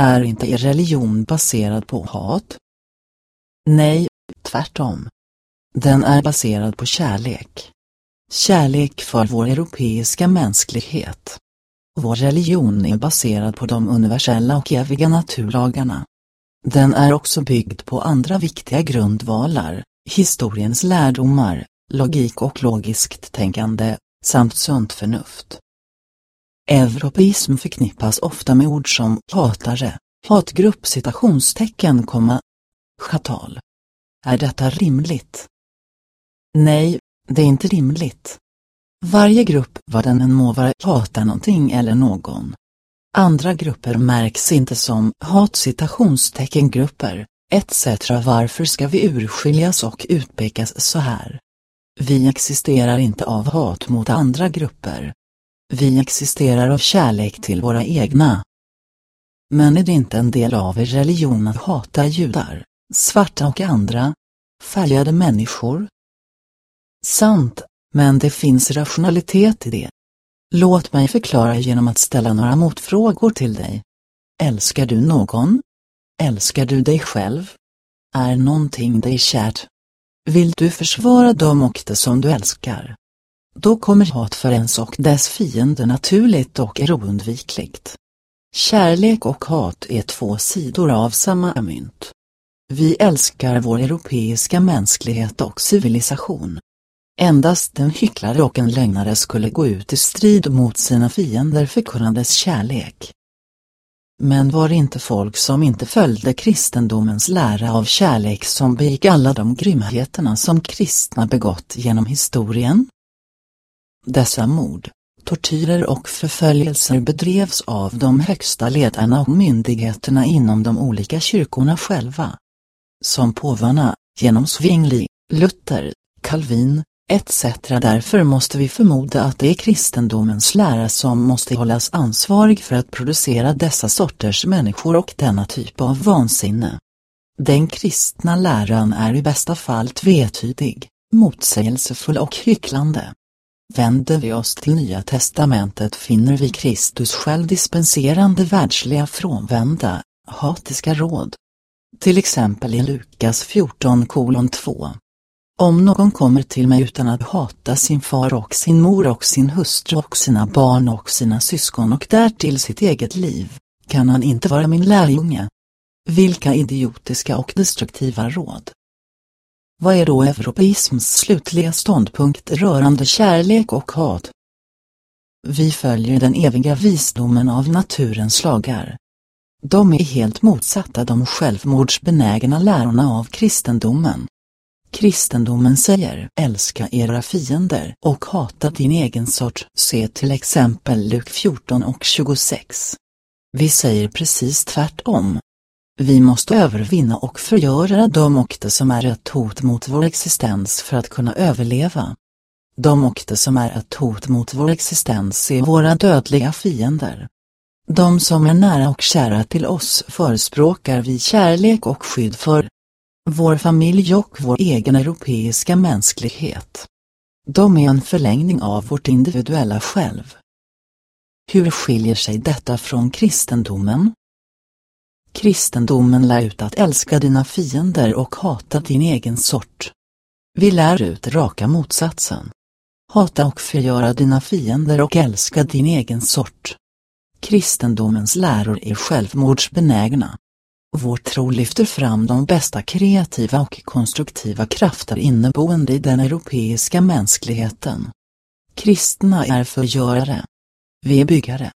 Är inte er religion baserad på hat? Nej, tvärtom. Den är baserad på kärlek. Kärlek för vår europeiska mänsklighet. Vår religion är baserad på de universella och eviga naturlagarna. Den är också byggd på andra viktiga grundvalar, historiens lärdomar, logik och logiskt tänkande, samt sunt förnuft. Europeism förknippas ofta med ord som hatare, hatgrupp citationstecken, komma, schatal. Är detta rimligt? Nej, det är inte rimligt. Varje grupp, vad den än må vara, hatar någonting eller någon. Andra grupper märks inte som hat citationstecken grupper, etc. Varför ska vi urskiljas och utpekas så här? Vi existerar inte av hat mot andra grupper. Vi existerar av kärlek till våra egna. Men är det inte en del av er religion att hata judar, svarta och andra, färgade människor? Sant, men det finns rationalitet i det. Låt mig förklara genom att ställa några motfrågor till dig. Älskar du någon? Älskar du dig själv? Är någonting dig kärt? Vill du försvara dem och det som du älskar? Då kommer hat för ens och dess fiende naturligt och är oundvikligt. Kärlek och hat är två sidor av samma mynt. Vi älskar vår europeiska mänsklighet och civilisation. Endast en hycklare och en lögnare skulle gå ut i strid mot sina fiender förkunnades kärlek. Men var det inte folk som inte följde kristendomens lära av kärlek som begick alla de grymheterna som kristna begått genom historien? Dessa mord, tortyrer och förföljelser bedrevs av de högsta ledarna och myndigheterna inom de olika kyrkorna själva. Som påvarna, genom Zwingli, Luther, Calvin, etc. Därför måste vi förmoda att det är kristendomens lära som måste hållas ansvarig för att producera dessa sorters människor och denna typ av vansinne. Den kristna läran är i bästa fall tvetydig, motsägelsefull och hycklande. Vänder vi oss till Nya testamentet finner vi Kristus själv dispenserande världsliga frånvända, hatiska råd. Till exempel i Lukas 14 kolon 2. Om någon kommer till mig utan att hata sin far och sin mor och sin hustru och sina barn och sina syskon och därtill sitt eget liv, kan han inte vara min lärjunge. Vilka idiotiska och destruktiva råd. Vad är då europeisms slutliga ståndpunkt rörande kärlek och hat? Vi följer den eviga visdomen av naturens lagar. De är helt motsatta de självmordsbenägna lärorna av kristendomen. Kristendomen säger älska era fiender och hata din egen sort, se till exempel Luk 14 och 26. Vi säger precis tvärtom. Vi måste övervinna och förgöra de och det som är ett hot mot vår existens för att kunna överleva. De och det som är ett hot mot vår existens är våra dödliga fiender. De som är nära och kära till oss förespråkar vi kärlek och skydd för, vår familj och vår egen europeiska mänsklighet. De är en förlängning av vårt individuella själv. Hur skiljer sig detta från kristendomen? Kristendomen lär ut att älska dina fiender och hata din egen sort. Vi lär ut raka motsatsen. Hata och förgöra dina fiender och älska din egen sort. Kristendomens läror är självmordsbenägna. Vår tro lyfter fram de bästa kreativa och konstruktiva krafter inneboende i den europeiska mänskligheten. Kristna är förgörare. Vi är byggare.